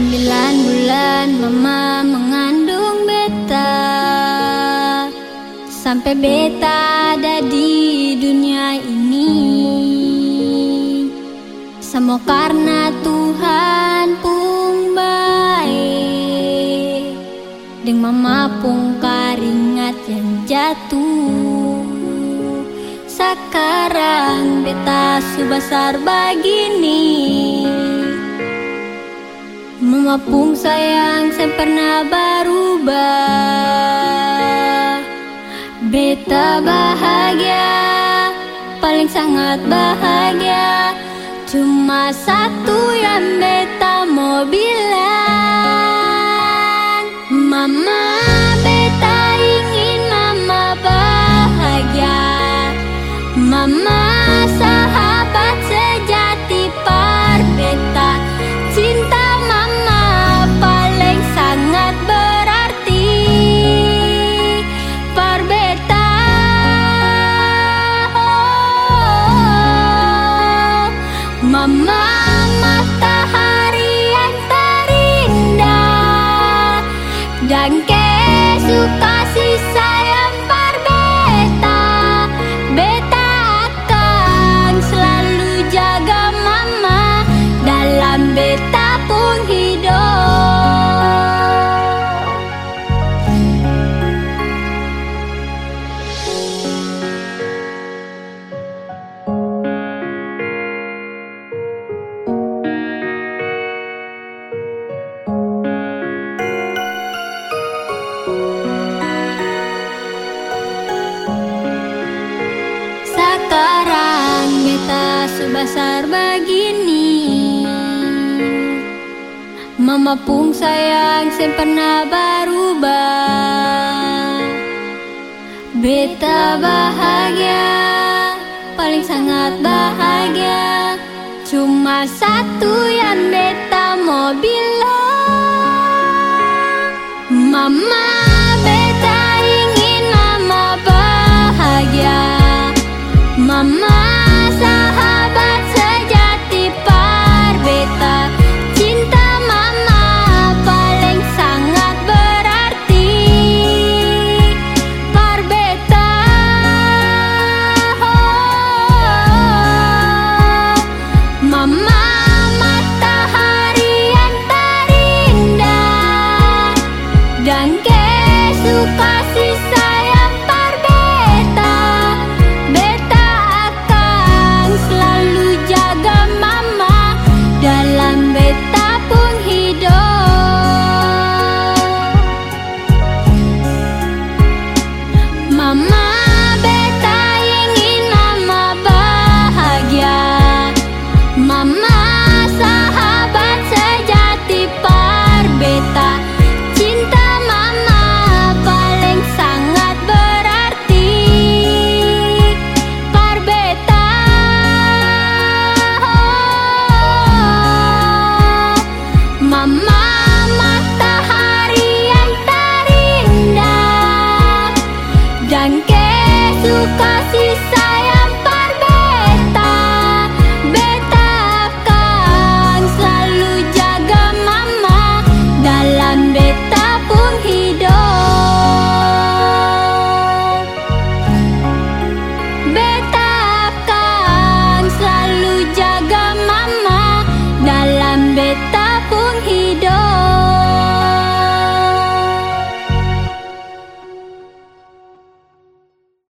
Sembilan bulan mama mengandung beta. Sampai beta ada di dunia ini. Semua karena Tuhan pun baik. Deng mama pun karingat yang jatuh. Sekarang beta subasar begini Mama pun sayang saya pernah berubah. Beta bahagia Paling sangat bahagia. Cuma satu yang beta mau bilang. Mama beta ingin mama bahagia. Mama sahabat Mama pun sayang saya pernah berubah. Beta bahagia Paling sangat bahagia. Cuma satu yang beta mau bilang Mama